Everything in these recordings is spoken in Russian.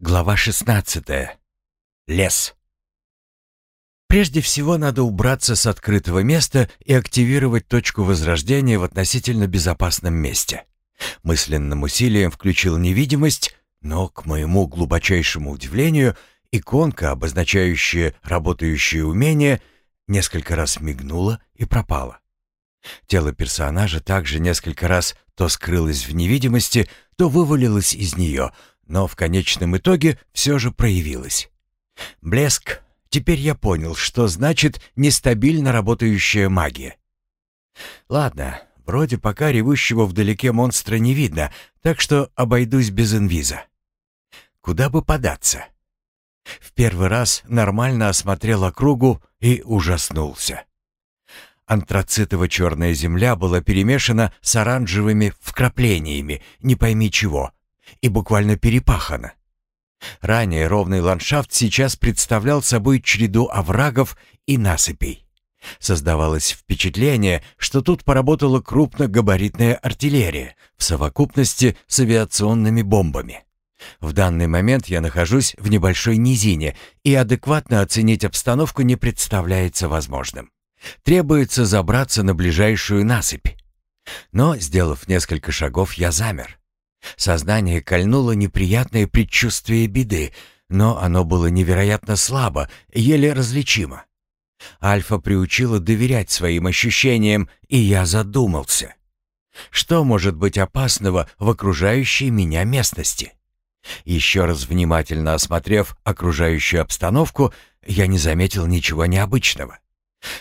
Глава 16. Лес. Прежде всего надо убраться с открытого места и активировать точку возрождения в относительно безопасном месте. Мысленным усилием включил невидимость, но, к моему глубочайшему удивлению, иконка, обозначающая работающее умение, несколько раз мигнула и пропала. Тело персонажа также несколько раз то скрылось в невидимости, то вывалилось из нее — но в конечном итоге все же проявилась. Блеск. Теперь я понял, что значит нестабильно работающая магия. Ладно, вроде пока ревущего вдалеке монстра не видно, так что обойдусь без инвиза. Куда бы податься? В первый раз нормально осмотрел округу и ужаснулся. Антрацитово-черная земля была перемешана с оранжевыми вкраплениями, не пойми чего — и буквально перепахано. Ранее ровный ландшафт сейчас представлял собой череду оврагов и насыпей. Создавалось впечатление, что тут поработала крупногабаритная артиллерия в совокупности с авиационными бомбами. В данный момент я нахожусь в небольшой низине, и адекватно оценить обстановку не представляется возможным. Требуется забраться на ближайшую насыпь. Но, сделав несколько шагов, я замер. Сознание кольнуло неприятное предчувствие беды, но оно было невероятно слабо, еле различимо. Альфа приучила доверять своим ощущениям, и я задумался. Что может быть опасного в окружающей меня местности? Еще раз внимательно осмотрев окружающую обстановку, я не заметил ничего необычного.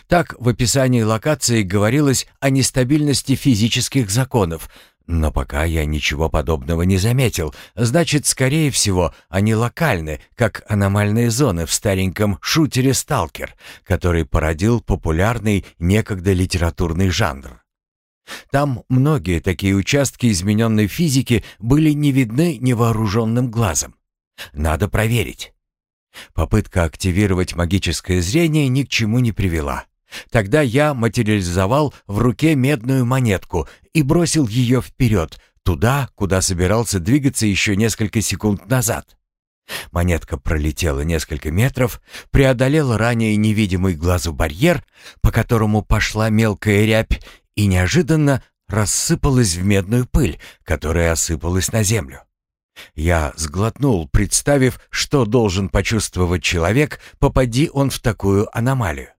Так в описании локации говорилось о нестабильности физических законов, но пока я ничего подобного не заметил. Значит, скорее всего, они локальны, как аномальные зоны в стареньком шутере «Сталкер», который породил популярный некогда литературный жанр. Там многие такие участки измененной физики были не видны невооруженным глазом. Надо проверить. Попытка активировать магическое зрение ни к чему не привела. Тогда я материализовал в руке медную монетку и бросил ее вперед, туда, куда собирался двигаться еще несколько секунд назад. Монетка пролетела несколько метров, преодолела ранее невидимый глазу барьер, по которому пошла мелкая рябь, и неожиданно рассыпалась в медную пыль, которая осыпалась на землю. Я сглотнул, представив, что должен почувствовать человек, попади он в такую аномалию.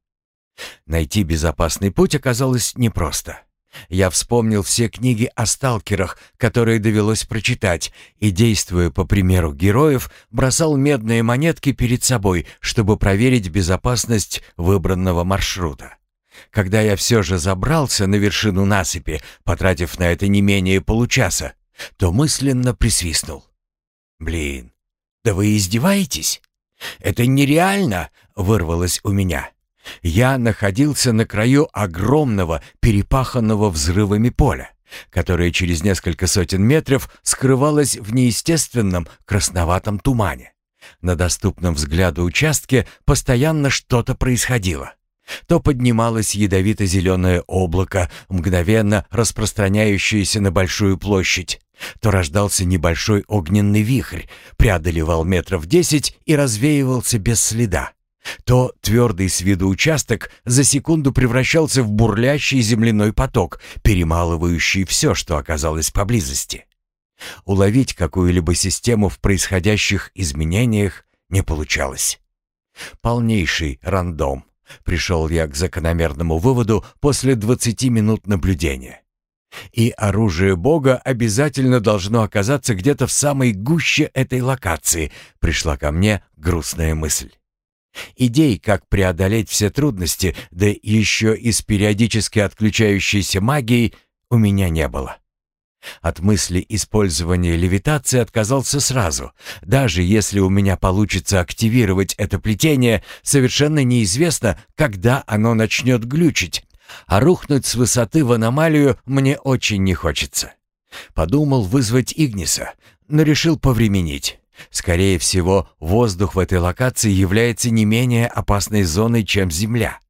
Найти безопасный путь оказалось непросто. Я вспомнил все книги о сталкерах, которые довелось прочитать, и, действуя по примеру героев, бросал медные монетки перед собой, чтобы проверить безопасность выбранного маршрута. Когда я все же забрался на вершину насыпи, потратив на это не менее получаса, то мысленно присвистнул. «Блин, да вы издеваетесь? Это нереально!» — вырвалось у меня. Я находился на краю огромного, перепаханного взрывами поля, которое через несколько сотен метров скрывалось в неестественном красноватом тумане. На доступном взгляду участке постоянно что-то происходило. То поднималось ядовито-зеленое облако, мгновенно распространяющееся на большую площадь, то рождался небольшой огненный вихрь, преодолевал метров десять и развеивался без следа то твердый с виду участок за секунду превращался в бурлящий земляной поток, перемалывающий все, что оказалось поблизости. Уловить какую-либо систему в происходящих изменениях не получалось. Полнейший рандом. Пришел я к закономерному выводу после 20 минут наблюдения. И оружие Бога обязательно должно оказаться где-то в самой гуще этой локации, пришла ко мне грустная мысль. Идей, как преодолеть все трудности, да еще и с периодически отключающейся магией, у меня не было. От мысли использования левитации отказался сразу. Даже если у меня получится активировать это плетение, совершенно неизвестно, когда оно начнет глючить, а рухнуть с высоты в аномалию мне очень не хочется. Подумал вызвать Игниса, но решил повременить. Скорее всего, воздух в этой локации является не менее опасной зоной, чем Земля.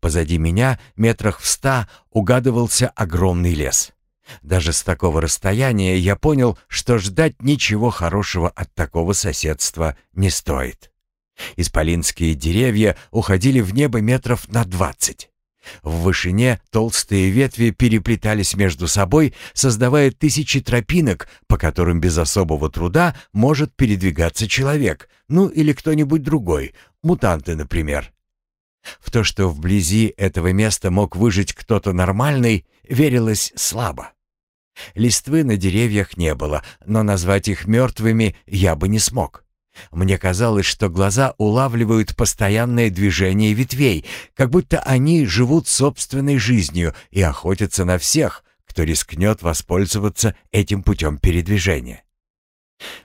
Позади меня, метрах в ста, угадывался огромный лес. Даже с такого расстояния я понял, что ждать ничего хорошего от такого соседства не стоит. Исполинские деревья уходили в небо метров на двадцать. В вышине толстые ветви переплетались между собой, создавая тысячи тропинок, по которым без особого труда может передвигаться человек, ну или кто-нибудь другой, мутанты, например. В то, что вблизи этого места мог выжить кто-то нормальный, верилось слабо. Листвы на деревьях не было, но назвать их мертвыми я бы не смог. Мне казалось, что глаза улавливают постоянное движение ветвей, как будто они живут собственной жизнью и охотятся на всех, кто рискнет воспользоваться этим путем передвижения.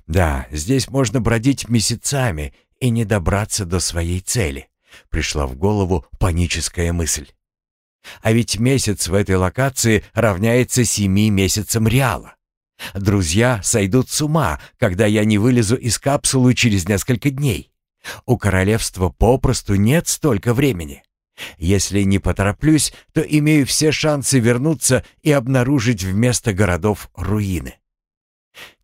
Да, здесь можно бродить месяцами и не добраться до своей цели. Пришла в голову паническая мысль. А ведь месяц в этой локации равняется семи месяцам Реала. Друзья сойдут с ума, когда я не вылезу из капсулы через несколько дней. У королевства попросту нет столько времени. Если не потороплюсь, то имею все шансы вернуться и обнаружить вместо городов руины.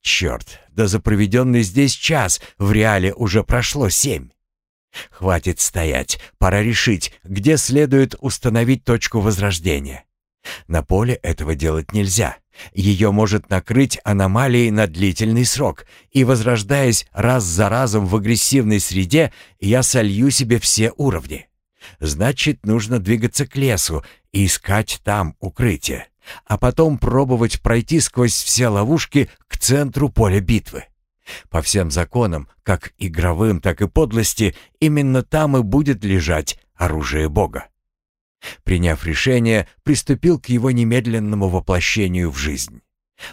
Черт, да за проведенный здесь час в реале уже прошло семь. Хватит стоять, пора решить, где следует установить точку возрождения. На поле этого делать нельзя. Ее может накрыть аномалией на длительный срок, и, возрождаясь раз за разом в агрессивной среде, я солью себе все уровни. Значит, нужно двигаться к лесу и искать там укрытие, а потом пробовать пройти сквозь все ловушки к центру поля битвы. По всем законам, как игровым, так и подлости, именно там и будет лежать оружие Бога. Приняв решение, приступил к его немедленному воплощению в жизнь.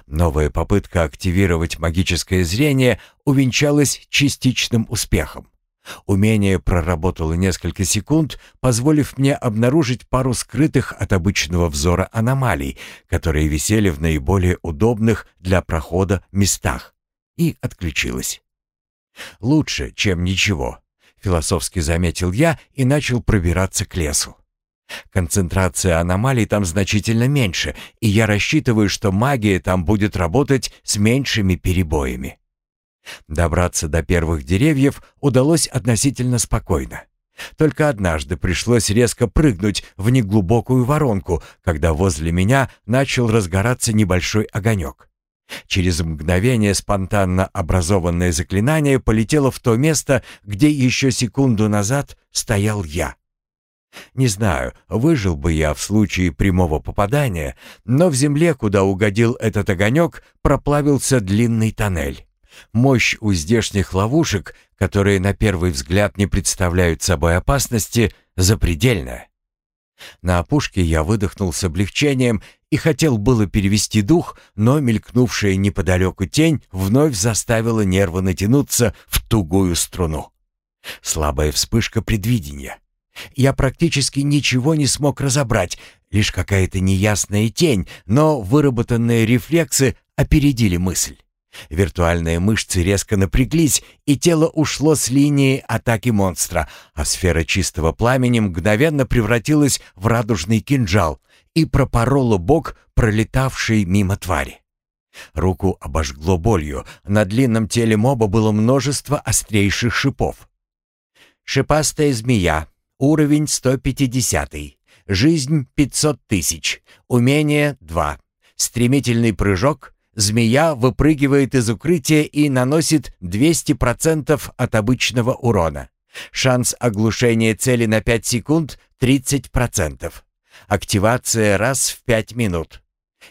Новая попытка активировать магическое зрение увенчалась частичным успехом. Умение проработало несколько секунд, позволив мне обнаружить пару скрытых от обычного взора аномалий, которые висели в наиболее удобных для прохода местах, и отключилась. «Лучше, чем ничего», — философски заметил я и начал пробираться к лесу. Концентрация аномалий там значительно меньше, и я рассчитываю, что магия там будет работать с меньшими перебоями. Добраться до первых деревьев удалось относительно спокойно. Только однажды пришлось резко прыгнуть в неглубокую воронку, когда возле меня начал разгораться небольшой огонек. Через мгновение спонтанно образованное заклинание полетело в то место, где еще секунду назад стоял я. Не знаю, выжил бы я в случае прямого попадания, но в земле, куда угодил этот огонек, проплавился длинный тоннель. Мощь у здешних ловушек, которые на первый взгляд не представляют собой опасности, запредельная. На опушке я выдохнул с облегчением и хотел было перевести дух, но мелькнувшая неподалеку тень вновь заставила нервы натянуться в тугую струну. Слабая вспышка предвидения. Я практически ничего не смог разобрать, лишь какая-то неясная тень, но выработанные рефлексы опередили мысль. Виртуальные мышцы резко напряглись, и тело ушло с линии атаки монстра, а сфера чистого пламени мгновенно превратилась в радужный кинжал и пропорола бок, пролетавший мимо твари. Руку обожгло болью, на длинном теле моба было множество острейших шипов. Шипастая змея, уровень 150, жизнь 500 тысяч, умение 2, стремительный прыжок Змея выпрыгивает из укрытия и наносит 200% от обычного урона. Шанс оглушения цели на 5 секунд 30%. Активация раз в 5 минут.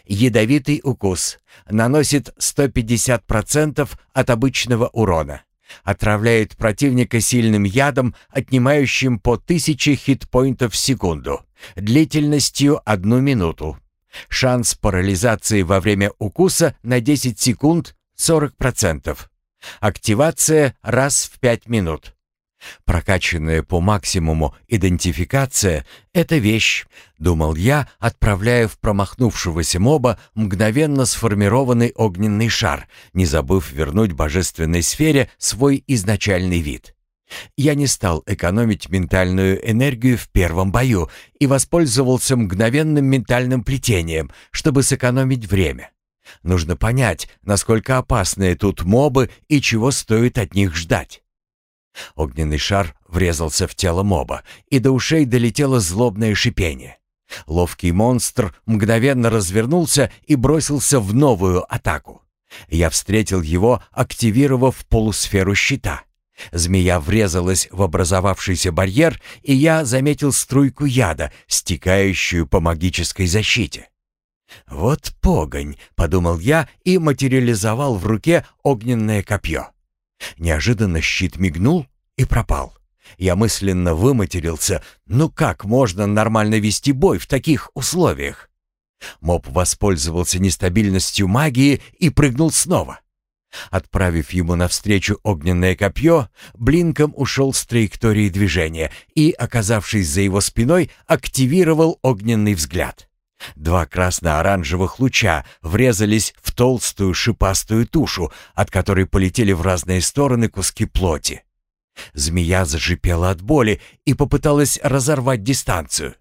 Ядовитый укус. Наносит 150% от обычного урона. Отравляет противника сильным ядом, отнимающим по 1000 хитпоинтов в секунду. Длительностью 1 минуту. Шанс парализации во время укуса на 10 секунд 40%. Активация раз в 5 минут. Прокачанная по максимуму идентификация — это вещь, думал я, отправляя в промахнувшегося моба мгновенно сформированный огненный шар, не забыв вернуть божественной сфере свой изначальный вид. Я не стал экономить ментальную энергию в первом бою и воспользовался мгновенным ментальным плетением, чтобы сэкономить время. Нужно понять, насколько опасные тут мобы и чего стоит от них ждать. Огненный шар врезался в тело моба, и до ушей долетело злобное шипение. Ловкий монстр мгновенно развернулся и бросился в новую атаку. Я встретил его, активировав полусферу щита. Змея врезалась в образовавшийся барьер, и я заметил струйку яда, стекающую по магической защите. «Вот погонь», — подумал я и материализовал в руке огненное копье. Неожиданно щит мигнул и пропал. Я мысленно выматерился. Ну как можно нормально вести бой в таких условиях? Моб воспользовался нестабильностью магии и прыгнул снова. Отправив ему навстречу огненное копье, блинком ушел с траектории движения и, оказавшись за его спиной, активировал огненный взгляд. Два красно-оранжевых луча врезались в толстую шипастую тушу, от которой полетели в разные стороны куски плоти. Змея зашипела от боли и попыталась разорвать дистанцию.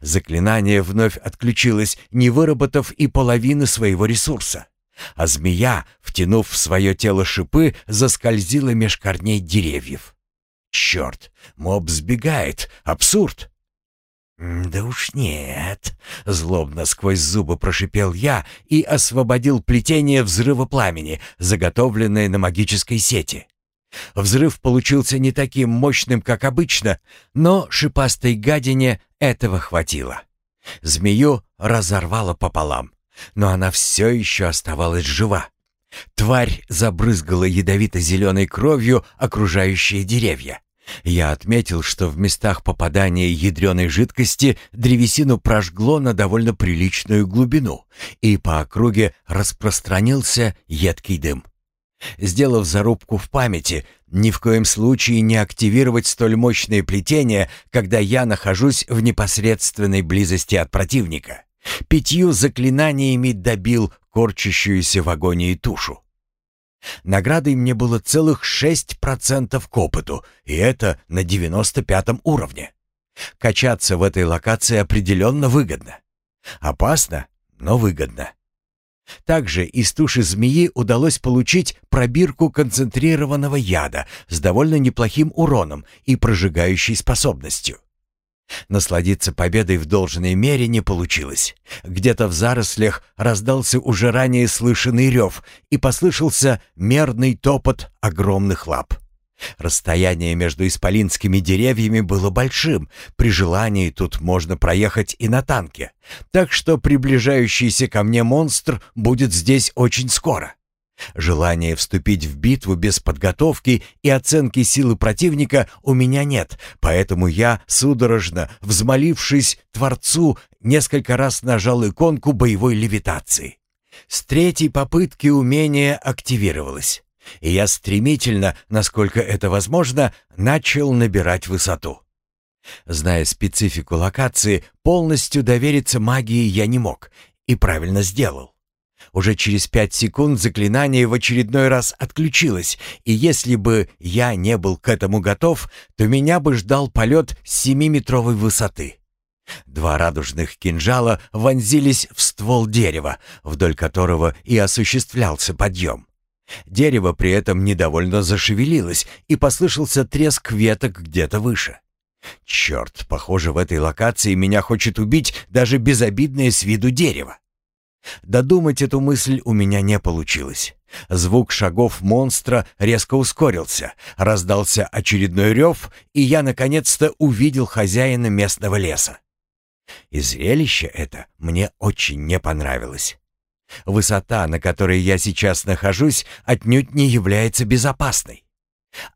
Заклинание вновь отключилось, не выработав и половины своего ресурса. А змея, втянув в свое тело шипы, заскользила меж корней деревьев. «Черт! Моб сбегает! Абсурд!» «Да уж нет!» — злобно сквозь зубы прошипел я и освободил плетение взрыва пламени, заготовленное на магической сети. Взрыв получился не таким мощным, как обычно, но шипастой гадине этого хватило. Змею разорвало пополам, но она все еще оставалась жива. Тварь забрызгала ядовито-зеленой кровью окружающие деревья. Я отметил, что в местах попадания ядреной жидкости древесину прожгло на довольно приличную глубину, и по округе распространился едкий дым. Сделав зарубку в памяти, ни в коем случае не активировать столь мощное плетение, когда я нахожусь в непосредственной близости от противника. Пятью заклинаниями добил корчащуюся в агонии тушу. Наградой мне было целых 6% к опыту, и это на 95 уровне. Качаться в этой локации определенно выгодно. Опасно, но выгодно. Также из туши змеи удалось получить пробирку концентрированного яда с довольно неплохим уроном и прожигающей способностью. Насладиться победой в должной мере не получилось. Где-то в зарослях раздался уже ранее слышанный рев и послышался мерный топот огромных лап. Расстояние между исполинскими деревьями было большим, при желании тут можно проехать и на танке, так что приближающийся ко мне монстр будет здесь очень скоро. Желания вступить в битву без подготовки и оценки силы противника у меня нет, поэтому я, судорожно, взмолившись Творцу, несколько раз нажал иконку боевой левитации. С третьей попытки умение активировалось и я стремительно, насколько это возможно, начал набирать высоту. Зная специфику локации, полностью довериться магии я не мог и правильно сделал. Уже через пять секунд заклинание в очередной раз отключилось, и если бы я не был к этому готов, то меня бы ждал полет с семиметровой высоты. Два радужных кинжала вонзились в ствол дерева, вдоль которого и осуществлялся подъем. Дерево при этом недовольно зашевелилось, и послышался треск веток где-то выше. Черт, похоже, в этой локации меня хочет убить даже безобидное с виду дерево. Додумать эту мысль у меня не получилось. Звук шагов монстра резко ускорился, раздался очередной рев, и я наконец-то увидел хозяина местного леса. И зрелище это мне очень не понравилось. Высота, на которой я сейчас нахожусь, отнюдь не является безопасной.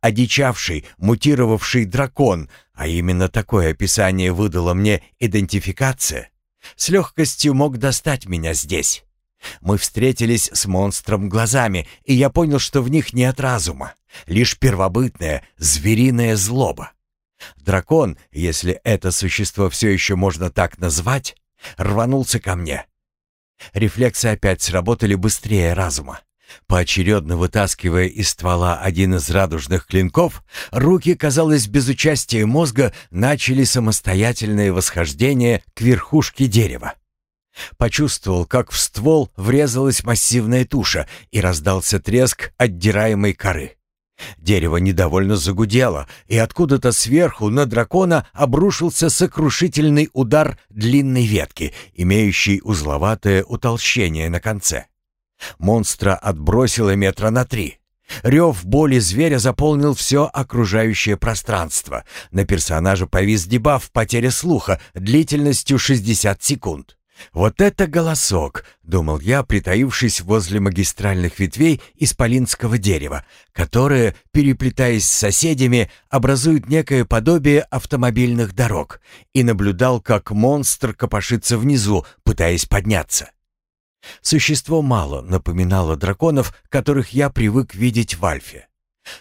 Одичавший, мутировавший дракон, а именно такое описание выдала мне идентификация, с легкостью мог достать меня здесь. Мы встретились с монстром глазами, и я понял, что в них нет разума, лишь первобытная, звериная злоба. Дракон, если это существо все еще можно так назвать, рванулся ко мне. Рефлексы опять сработали быстрее разума. Поочередно вытаскивая из ствола один из радужных клинков, руки, казалось, без участия мозга, начали самостоятельное восхождение к верхушке дерева. Почувствовал, как в ствол врезалась массивная туша и раздался треск отдираемой коры. Дерево недовольно загудело, и откуда-то сверху на дракона обрушился сокрушительный удар длинной ветки, имеющей узловатое утолщение на конце. Монстра отбросило метра на три. Рев боли зверя заполнил все окружающее пространство. На персонажа повис дебаф потеря слуха длительностью 60 секунд. «Вот это голосок!» — думал я, притаившись возле магистральных ветвей исполинского дерева, которые, переплетаясь с соседями, образуют некое подобие автомобильных дорог, и наблюдал, как монстр копошится внизу, пытаясь подняться. Существо мало напоминало драконов, которых я привык видеть в Альфе.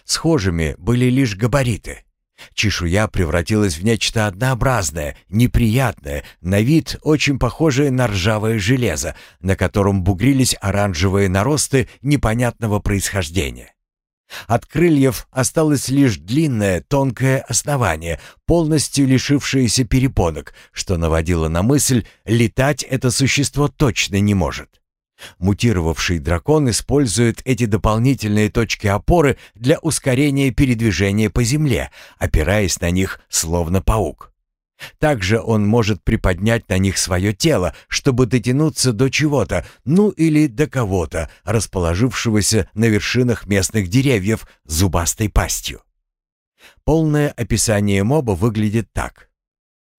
Схожими были лишь габариты. Чешуя превратилась в нечто однообразное, неприятное, на вид очень похожее на ржавое железо, на котором бугрились оранжевые наросты непонятного происхождения. От крыльев осталось лишь длинное, тонкое основание, полностью лишившееся перепонок, что наводило на мысль, летать это существо точно не может. Мутировавший дракон использует эти дополнительные точки опоры для ускорения передвижения по земле, опираясь на них словно паук. Также он может приподнять на них свое тело, чтобы дотянуться до чего-то, ну или до кого-то, расположившегося на вершинах местных деревьев зубастой пастью. Полное описание моба выглядит так.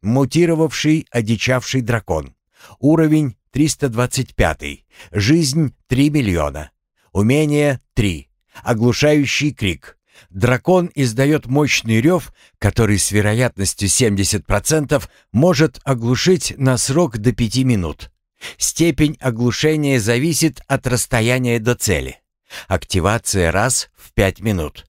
Мутировавший, одичавший дракон. Уровень 325. Жизнь 3 миллиона. Умение 3. Оглушающий крик. Дракон издает мощный рев, который с вероятностью 70% может оглушить на срок до 5 минут. Степень оглушения зависит от расстояния до цели. Активация раз в 5 минут.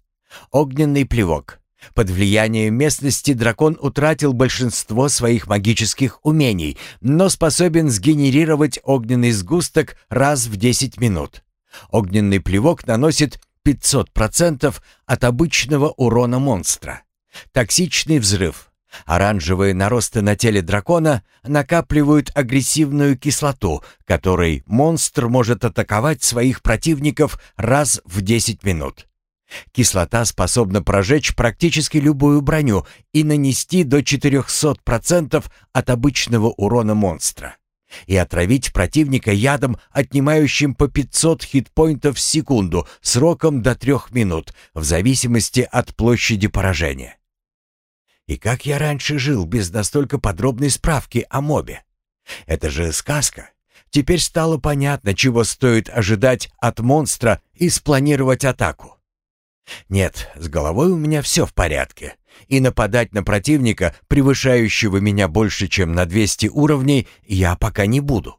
Огненный плевок. Под влиянием местности дракон утратил большинство своих магических умений, но способен сгенерировать огненный сгусток раз в 10 минут. Огненный плевок наносит 500% от обычного урона монстра. Токсичный взрыв. Оранжевые наросты на теле дракона накапливают агрессивную кислоту, которой монстр может атаковать своих противников раз в 10 минут. Кислота способна прожечь практически любую броню и нанести до 400% от обычного урона монстра. И отравить противника ядом, отнимающим по 500 хитпоинтов в секунду, сроком до 3 минут, в зависимости от площади поражения. И как я раньше жил без настолько подробной справки о мобе? Это же сказка. Теперь стало понятно, чего стоит ожидать от монстра и спланировать атаку. Нет, с головой у меня все в порядке. И нападать на противника, превышающего меня больше, чем на 200 уровней, я пока не буду.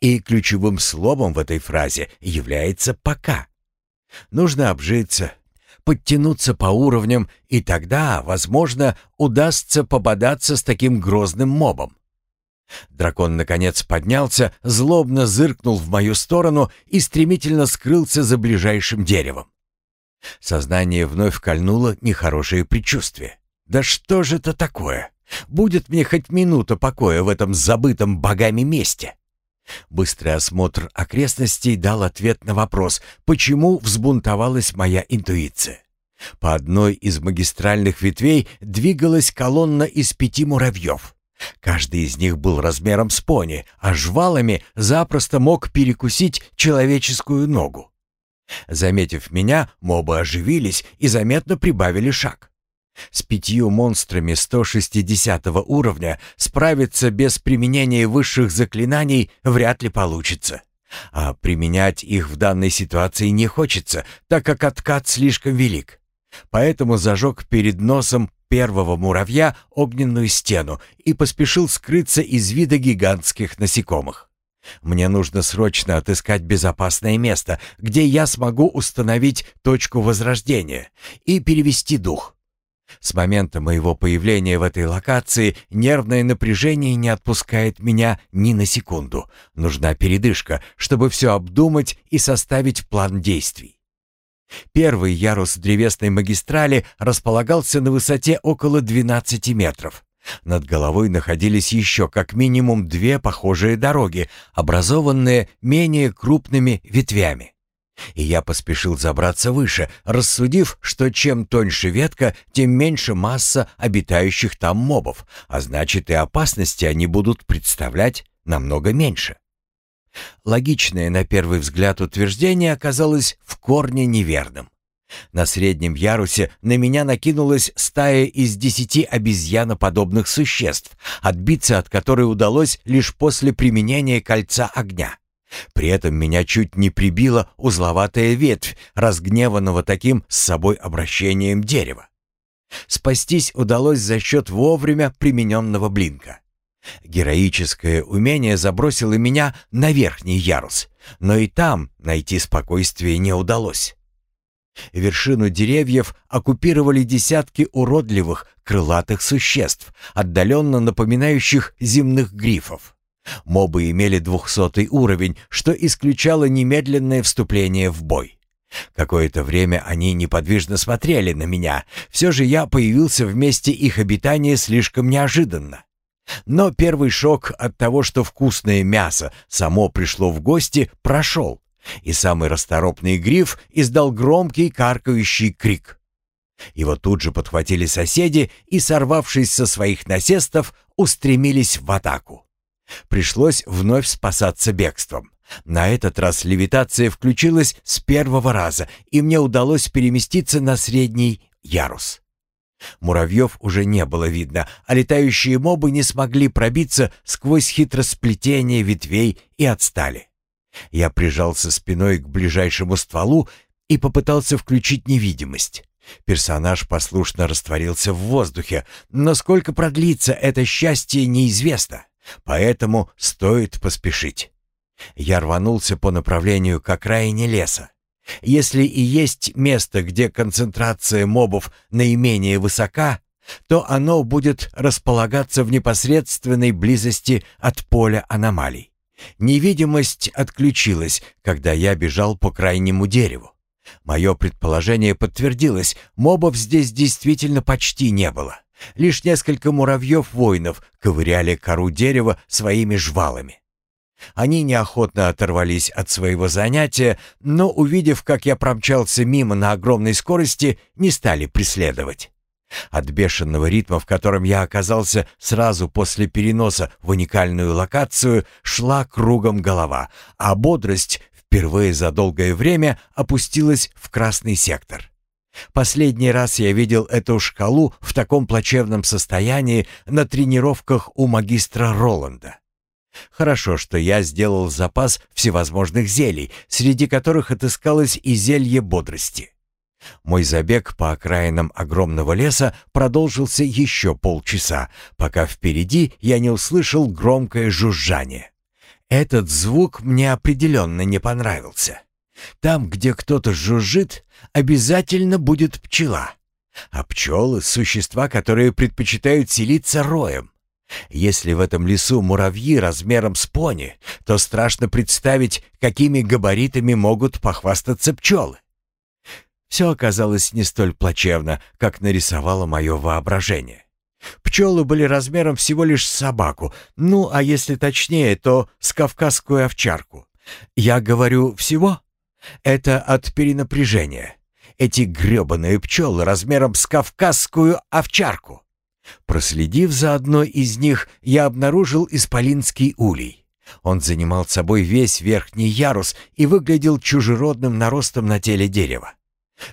И ключевым словом в этой фразе является «пока». Нужно обжиться, подтянуться по уровням, и тогда, возможно, удастся пободаться с таким грозным мобом. Дракон, наконец, поднялся, злобно зыркнул в мою сторону и стремительно скрылся за ближайшим деревом. Сознание вновь кольнуло нехорошее предчувствие. «Да что же это такое? Будет мне хоть минута покоя в этом забытом богами месте?» Быстрый осмотр окрестностей дал ответ на вопрос, почему взбунтовалась моя интуиция. По одной из магистральных ветвей двигалась колонна из пяти муравьев. Каждый из них был размером с пони, а жвалами запросто мог перекусить человеческую ногу. Заметив меня, мобы оживились и заметно прибавили шаг. С пятью монстрами 160 уровня справиться без применения высших заклинаний вряд ли получится. А применять их в данной ситуации не хочется, так как откат слишком велик. Поэтому зажег перед носом первого муравья огненную стену и поспешил скрыться из вида гигантских насекомых. Мне нужно срочно отыскать безопасное место, где я смогу установить точку возрождения и перевести дух. С момента моего появления в этой локации нервное напряжение не отпускает меня ни на секунду. Нужна передышка, чтобы все обдумать и составить план действий. Первый ярус древесной магистрали располагался на высоте около 12 метров. Над головой находились еще как минимум две похожие дороги, образованные менее крупными ветвями. И я поспешил забраться выше, рассудив, что чем тоньше ветка, тем меньше масса обитающих там мобов, а значит и опасности они будут представлять намного меньше. Логичное на первый взгляд утверждение оказалось в корне неверным. На среднем ярусе на меня накинулась стая из десяти обезьяноподобных существ, отбиться от которой удалось лишь после применения кольца огня. При этом меня чуть не прибила узловатая ветвь, разгневанного таким с собой обращением дерева. Спастись удалось за счет вовремя примененного блинка. Героическое умение забросило меня на верхний ярус, но и там найти спокойствие не удалось. Вершину деревьев оккупировали десятки уродливых крылатых существ, отдаленно напоминающих земных грифов. Мобы имели двухсотый уровень, что исключало немедленное вступление в бой. Какое-то время они неподвижно смотрели на меня. Все же я появился в месте их обитания слишком неожиданно. Но первый шок от того, что вкусное мясо само пришло в гости, прошел, и самый расторопный гриф издал громкий каркающий крик. Его тут же подхватили соседи и, сорвавшись со своих насестов, устремились в атаку. Пришлось вновь спасаться бегством. На этот раз левитация включилась с первого раза, и мне удалось переместиться на средний ярус. Муравьев уже не было видно, а летающие мобы не смогли пробиться сквозь хитросплетение ветвей и отстали. Я прижался спиной к ближайшему стволу и попытался включить невидимость. Персонаж послушно растворился в воздухе, но сколько продлится это счастье, неизвестно. Поэтому стоит поспешить. Я рванулся по направлению к окраине леса. Если и есть место, где концентрация мобов наименее высока, то оно будет располагаться в непосредственной близости от поля аномалий. Невидимость отключилась, когда я бежал по крайнему дереву. Мое предположение подтвердилось, мобов здесь действительно почти не было. Лишь несколько муравьев-воинов ковыряли кору дерева своими жвалами. Они неохотно оторвались от своего занятия, но, увидев, как я промчался мимо на огромной скорости, не стали преследовать. От бешеного ритма, в котором я оказался сразу после переноса в уникальную локацию, шла кругом голова, а бодрость впервые за долгое время опустилась в красный сектор. Последний раз я видел эту шкалу в таком плачевном состоянии на тренировках у магистра Роланда. Хорошо, что я сделал запас всевозможных зелий, среди которых отыскалось и зелье бодрости. Мой забег по окраинам огромного леса продолжился еще полчаса, пока впереди я не услышал громкое жужжание. Этот звук мне определенно не понравился. Там, где кто-то жужжит, обязательно будет пчела. А пчелы — существа, которые предпочитают селиться роем. Если в этом лесу муравьи размером с пони, то страшно представить, какими габаритами могут похвастаться пчелы. Все оказалось не столь плачевно, как нарисовало мое воображение. Пчелы были размером всего лишь с собаку, ну, а если точнее, то с кавказскую овчарку. Я говорю «всего»? Это от перенапряжения. Эти грёбаные пчелы размером с кавказскую овчарку. Проследив за одной из них, я обнаружил исполинский улей. Он занимал собой весь верхний ярус и выглядел чужеродным наростом на теле дерева.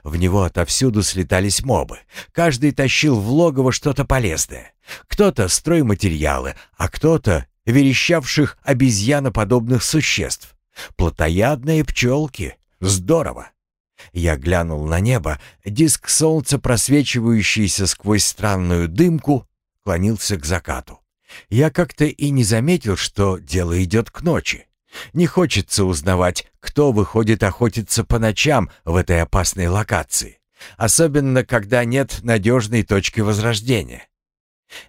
В него отовсюду слетались мобы. Каждый тащил в логово что-то полезное. Кто-то стройматериалы, а кто-то верещавших обезьяноподобных существ. Плотоядные пчелки. Здорово. Я глянул на небо. Диск солнца, просвечивающийся сквозь странную дымку, клонился к закату. Я как-то и не заметил, что дело идет к ночи. Не хочется узнавать, кто выходит охотиться по ночам в этой опасной локации. особенно когда нет надежной точки возрождения.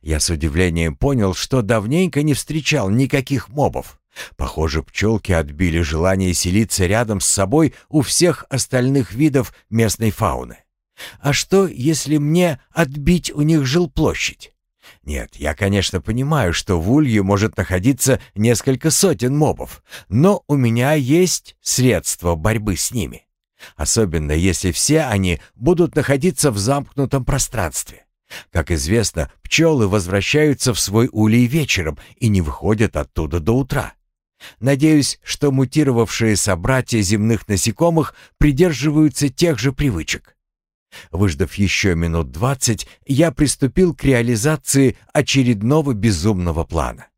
Я с удивлением понял, что давненько не встречал никаких мобов. Похоже, пчелки отбили желание селиться рядом с собой у всех остальных видов местной фауны. А что, если мне отбить у них жилплощадь? Нет, я, конечно, понимаю, что в Улье может находиться несколько сотен мобов, но у меня есть средства борьбы с ними. Особенно если все они будут находиться в замкнутом пространстве. Как известно, пчелы возвращаются в свой улей вечером и не выходят оттуда до утра. Надеюсь, что мутировавшие собратья земных насекомых придерживаются тех же привычек. Выждав еще минут двадцать, я приступил к реализации очередного безумного плана.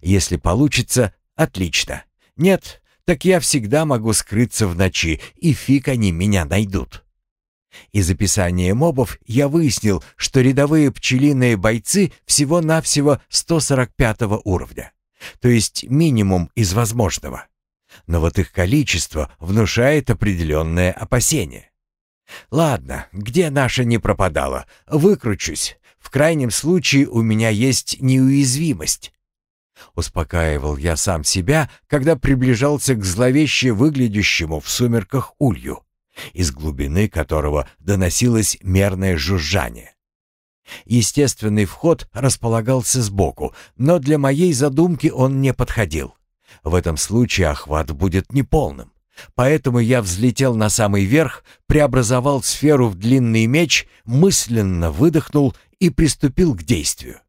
Если получится, отлично. Нет, так я всегда могу скрыться в ночи, и фиг они меня найдут. Из описания мобов я выяснил, что рядовые пчелиные бойцы всего-навсего 145 уровня, то есть минимум из возможного. Но вот их количество внушает определенное опасение. Ладно, где наша не пропадала, выкручусь. В крайнем случае у меня есть неуязвимость. Успокаивал я сам себя, когда приближался к зловеще выглядящему в сумерках улью, из глубины которого доносилось мерное жужжание. Естественный вход располагался сбоку, но для моей задумки он не подходил. В этом случае охват будет неполным. Поэтому я взлетел на самый верх, преобразовал сферу в длинный меч, мысленно выдохнул и приступил к действию.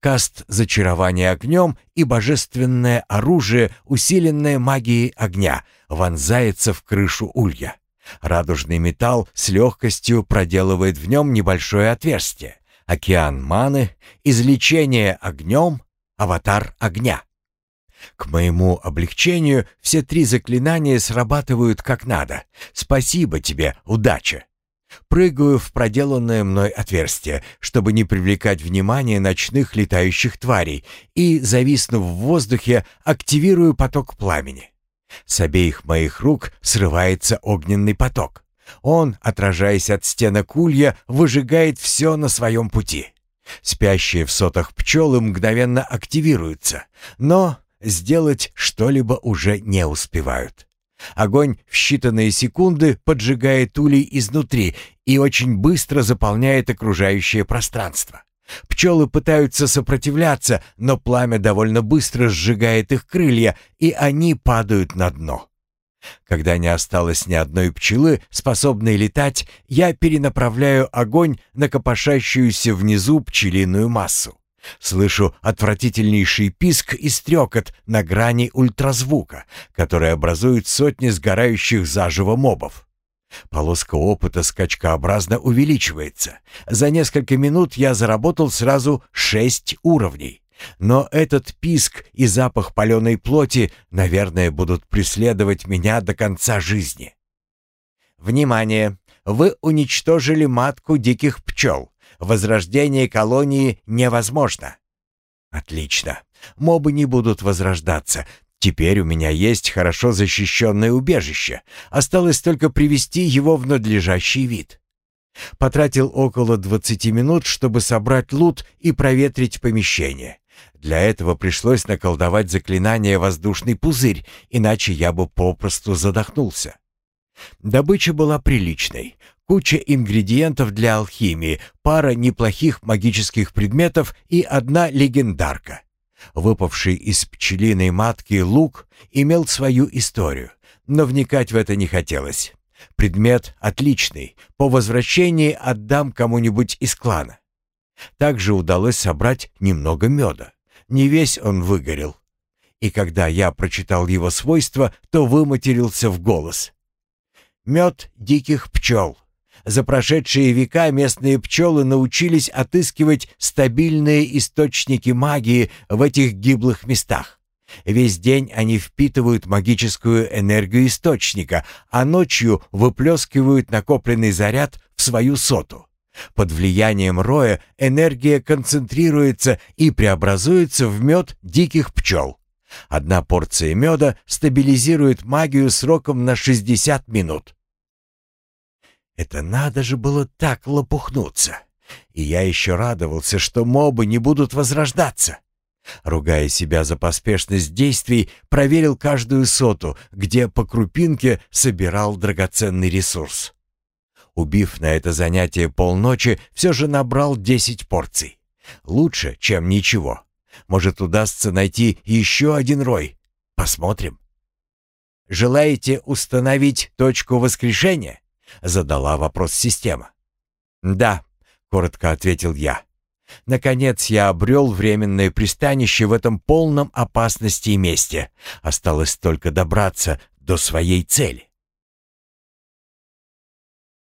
Каст зачарования огнем и божественное оружие, усиленное магией огня, вонзается в крышу улья. Радужный металл с легкостью проделывает в нем небольшое отверстие. Океан маны, излечение огнем, аватар огня. К моему облегчению все три заклинания срабатывают как надо. Спасибо тебе, удача. Прыгаю в проделанное мной отверстие, чтобы не привлекать внимание ночных летающих тварей, и, зависнув в воздухе, активирую поток пламени. С обеих моих рук срывается огненный поток. Он, отражаясь от стенок улья, выжигает все на своем пути. Спящие в сотах пчелы мгновенно активируются, но сделать что-либо уже не успевают. Огонь в считанные секунды поджигает улей изнутри и очень быстро заполняет окружающее пространство. Пчелы пытаются сопротивляться, но пламя довольно быстро сжигает их крылья, и они падают на дно. Когда не осталось ни одной пчелы, способной летать, я перенаправляю огонь на копошащуюся внизу пчелиную массу. Слышу отвратительнейший писк и стрекот на грани ультразвука, который образует сотни сгорающих заживо мобов. Полоска опыта скачкообразно увеличивается. За несколько минут я заработал сразу шесть уровней. Но этот писк и запах паленой плоти, наверное, будут преследовать меня до конца жизни. Внимание! Вы уничтожили матку диких пчел. Возрождение колонии невозможно. Отлично. Мобы не будут возрождаться. Теперь у меня есть хорошо защищенное убежище. Осталось только привести его в надлежащий вид. Потратил около 20 минут, чтобы собрать лут и проветрить помещение. Для этого пришлось наколдовать заклинание «Воздушный пузырь», иначе я бы попросту задохнулся. Добыча была приличной. Куча ингредиентов для алхимии, пара неплохих магических предметов и одна легендарка. Выпавший из пчелиной матки лук имел свою историю, но вникать в это не хотелось. Предмет отличный, по возвращении отдам кому-нибудь из клана. Также удалось собрать немного меда. Не весь он выгорел. И когда я прочитал его свойства, то выматерился в голос. Мед диких пчел. За прошедшие века местные пчелы научились отыскивать стабильные источники магии в этих гиблых местах. Весь день они впитывают магическую энергию источника, а ночью выплескивают накопленный заряд в свою соту. Под влиянием роя энергия концентрируется и преобразуется в мед диких пчел. Одна порция меда стабилизирует магию сроком на 60 минут. Это надо же было так лопухнуться. И я еще радовался, что мобы не будут возрождаться. Ругая себя за поспешность действий, проверил каждую соту, где по крупинке собирал драгоценный ресурс. Убив на это занятие полночи, все же набрал 10 порций. Лучше, чем ничего. Может, удастся найти еще один рой. Посмотрим. «Желаете установить точку воскрешения?» — задала вопрос система. «Да», — коротко ответил я. Наконец я обрел временное пристанище в этом полном опасности месте. Осталось только добраться до своей цели.